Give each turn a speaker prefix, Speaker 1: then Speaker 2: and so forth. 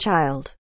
Speaker 1: child.